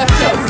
left over.